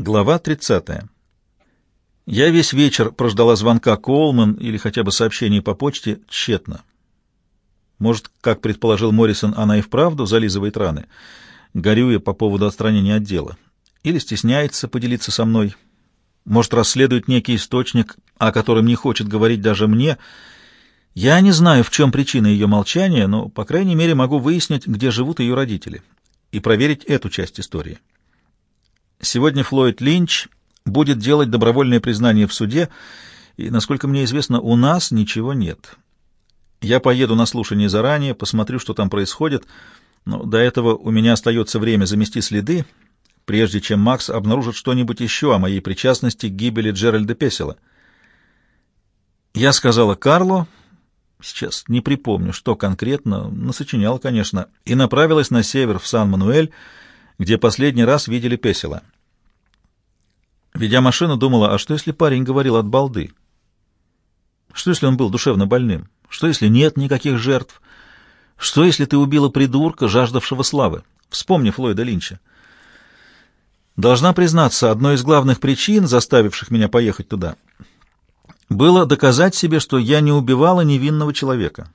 Глава 30. Я весь вечер прождала звонка Коулман или хотя бы сообщения по почте тщетно. Может, как предположил Моррисон, она и вправду зализывает раны, горюя по поводу отстранения отдела. Или стесняется поделиться со мной. Может, расследует некий источник, о котором не хочет говорить даже мне. Я не знаю, в чем причина ее молчания, но, по крайней мере, могу выяснить, где живут ее родители, и проверить эту часть истории. Сегодня Флойд Линч будет делать добровольное признание в суде, и, насколько мне известно, у нас ничего нет. Я поеду на слушание заранее, посмотрю, что там происходит, но до этого у меня остается время замести следы, прежде чем Макс обнаружит что-нибудь еще о моей причастности к гибели Джеральда Песела. Я сказала Карлу, сейчас не припомню, что конкретно, насочинял, конечно, и направилась на север в Сан-Мануэль, где последний раз видели Песела. Ведя машину, думала, а что если парень говорил от балды? Что если он был душевно больным? Что если нет никаких жертв? Что если ты убила придурка, жаждавшего славы? Вспомни Флойда Линча. Должна признаться, одной из главных причин, заставивших меня поехать туда, было доказать себе, что я не убивала невинного человека.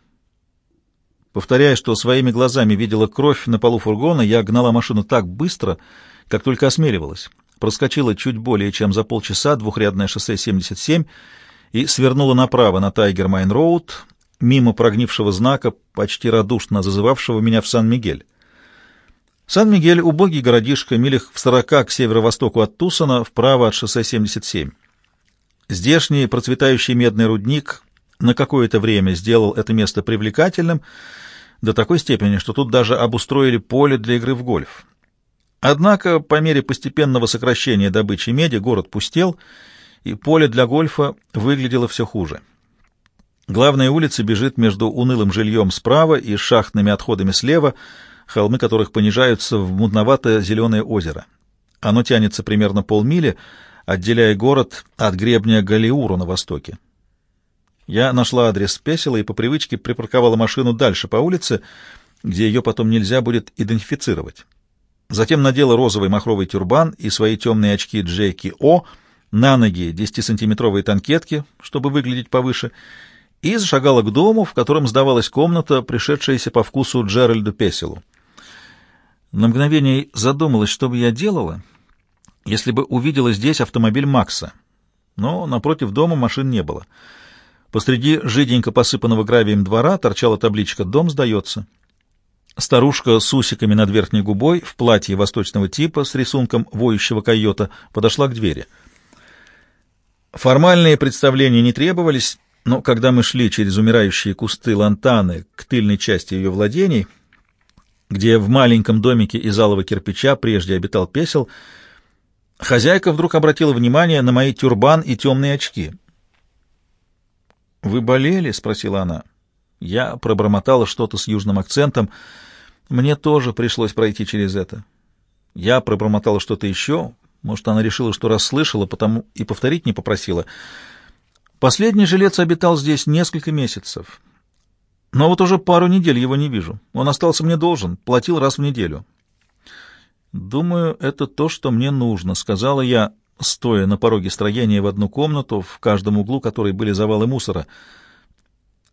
Повторяя, что своими глазами видела кровь на полу фургона, я гнала машину так быстро, как только осмеливалась. Проскочила чуть более чем за полчаса двухрядное шоссе 77 и свернула направо на Тайгер-Майн-Роуд, мимо прогнившего знака, почти радушно зазывавшего меня в Сан-Мигель. Сан-Мигель — убогий городишко, милях в сорока к северо-востоку от Тусона, вправо от шоссе 77. Здешний процветающий медный рудник на какое-то время сделал это место привлекательным — до такой степени, что тут даже обустроили поле для игры в гольф. Однако, по мере постепенного сокращения добычи меди, город пустел, и поле для гольфа выглядело все хуже. Главная улица бежит между унылым жильем справа и шахтными отходами слева, холмы которых понижаются в мутновато-зеленое озеро. Оно тянется примерно полмили, отделяя город от гребня Галиуру на востоке. Я нашла адрес Песела и по привычке припарковала машину дальше по улице, где ее потом нельзя будет идентифицировать. Затем надела розовый махровый тюрбан и свои темные очки Джеки О, на ноги 10-сантиметровые танкетки, чтобы выглядеть повыше, и зашагала к дому, в котором сдавалась комната, пришедшаяся по вкусу Джеральду Песелу. На мгновение задумалась, что бы я делала, если бы увидела здесь автомобиль Макса. Но напротив дома машин не было — Посреди жиденько посыпанного гравием двора торчала табличка «Дом сдается». Старушка с усиками над верхней губой в платье восточного типа с рисунком воющего койота подошла к двери. Формальные представления не требовались, но когда мы шли через умирающие кусты лантаны к тыльной части ее владений, где в маленьком домике из алого кирпича прежде обитал песел, хозяйка вдруг обратила внимание на мои тюрбан и темные очки — «Вы болели?» — спросила она. Я пробормотала что-то с южным акцентом. Мне тоже пришлось пройти через это. Я пробормотала что-то еще. Может, она решила, что расслышала, потому и повторить не попросила. Последний жилец обитал здесь несколько месяцев. Но вот уже пару недель его не вижу. Он остался мне должен, платил раз в неделю. «Думаю, это то, что мне нужно», — сказала я, стоя на пороге строения в одну комнату, в каждом углу которой были завалы мусора.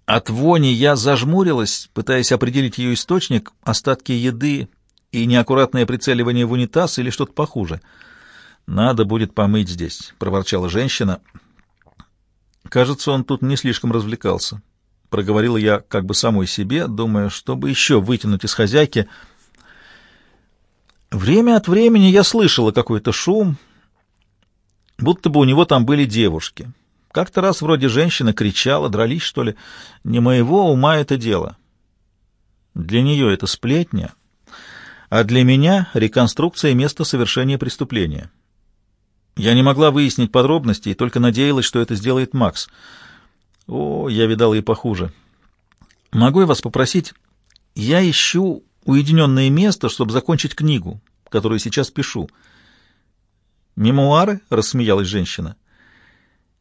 От вони я зажмурилась, пытаясь определить ее источник, остатки еды и неаккуратное прицеливание в унитаз или что-то похуже. «Надо будет помыть здесь», — проворчала женщина. «Кажется, он тут не слишком развлекался», — проговорила я как бы самой себе, думая, чтобы еще вытянуть из хозяйки. Время от времени я слышала какой-то шум, будто бы у него там были девушки. Как-то раз вроде женщина кричала, дрались, что ли. Не моего ума это дело. Для нее это сплетня, а для меня реконструкция места совершения преступления. Я не могла выяснить подробности и только надеялась, что это сделает Макс. О, я видала и похуже. Могу я вас попросить? Я ищу уединенное место, чтобы закончить книгу, которую сейчас пишу. «Мемуары?» — рассмеялась женщина.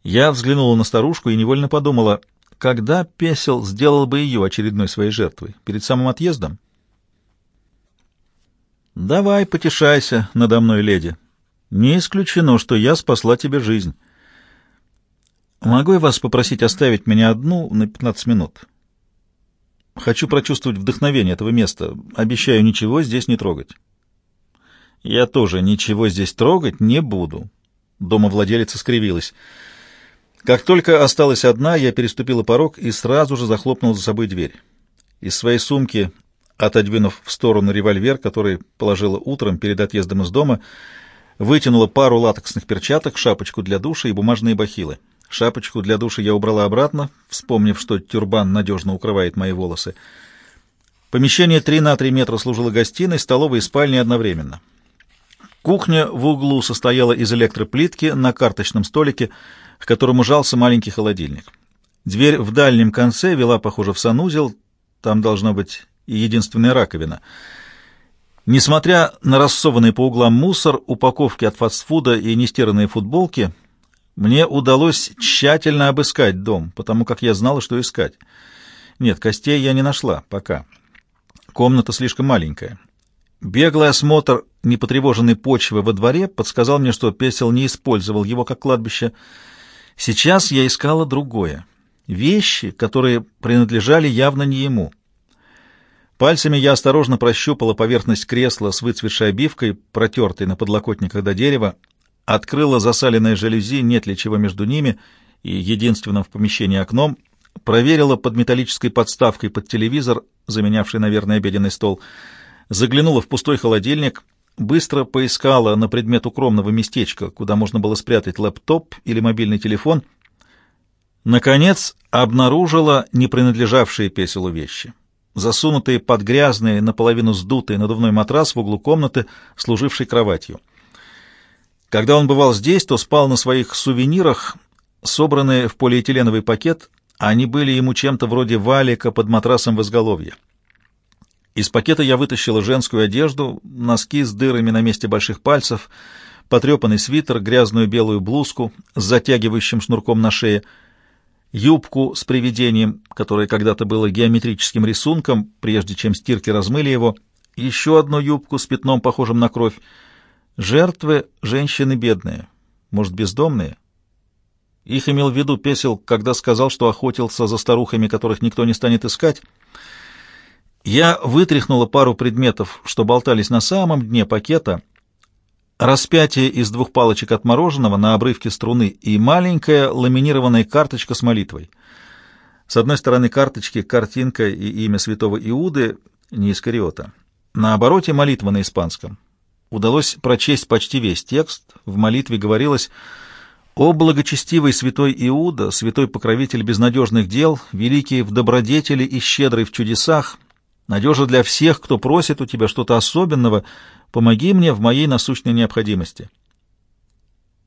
Я взглянула на старушку и невольно подумала, когда Песел сделал бы ее очередной своей жертвой, перед самым отъездом? «Давай, потешайся надо мной, леди», Не исключено, что я спасла тебе жизнь. Могу я вас попросить оставить меня одну на 15 минут? Хочу прочувствовать вдохновение этого места. Обещаю ничего здесь не трогать. Я тоже ничего здесь трогать не буду. Домовладелица скривилась. Как только осталась одна, я переступила порог и сразу же захлопнула за собой дверь. Из своей сумки, отодвинув в сторону револьвер, который положила утром перед отъездом из дома, вытянула пару латексных перчаток, шапочку для душа и бумажные бахилы. Шапочку для душа я убрала обратно, вспомнив, что тюрбан надежно укрывает мои волосы. Помещение 3 на 3 метра служило гостиной, столовой и спальней одновременно. Кухня в углу состояла из электроплитки на карточном столике, к которому жался маленький холодильник. Дверь в дальнем конце вела, похоже, в санузел, там должна быть и единственная раковина. Несмотря на рассованный по углам мусор, упаковки от фастфуда и нестиранные футболки, мне удалось тщательно обыскать дом, потому как я знала, что искать. Нет, костей я не нашла пока. Комната слишком маленькая. Беглый осмотр непотревоженной почвы во дворе подсказал мне, что Песел не использовал его как кладбище. Сейчас я искала другое. Вещи, которые принадлежали явно не ему. Пальцами я осторожно прощупала поверхность кресла с выцветшей обивкой, протертой на подлокотниках до дерева, открыла засаленное жалюзи, нет ли чего между ними и единственным в помещении окном, проверила под металлической подставкой под телевизор, заменявший, наверное, обеденный стол — заглянула в пустой холодильник, быстро поискала на предмет укромного местечка, куда можно было спрятать лэптоп или мобильный телефон. Наконец, обнаружила не принадлежавшие песелу вещи, засунутые под грязный, наполовину сдутый надувной матрас в углу комнаты, служивший кроватью. Когда он бывал здесь, то спал на своих сувенирах, собранные в полиэтиленовый пакет, они были ему чем-то вроде валика под матрасом в изголовье. Из пакета я вытащила женскую одежду, носки с дырами на месте больших пальцев, потрепанный свитер, грязную белую блузку с затягивающим шнурком на шее, юбку с привидением, которое когда-то было геометрическим рисунком, прежде чем стирки размыли его, еще одну юбку с пятном, похожим на кровь. Жертвы — женщины бедные, может, бездомные. Их имел в виду Песел, когда сказал, что охотился за старухами, которых никто не станет искать — я вытряхнула пару предметов, что болтались на самом дне пакета, распятие из двух палочек от мороженого на обрывке струны и маленькая ламинированная карточка с молитвой. С одной стороны карточки картинка и имя святого Иуды, не Искариота. На обороте молитва на испанском. Удалось прочесть почти весь текст. В молитве говорилось «О благочестивый святой Иуда, святой покровитель безнадежных дел, великий в добродетели и щедрый в чудесах, Надежа для всех, кто просит у тебя что-то особенного. Помоги мне в моей насущной необходимости.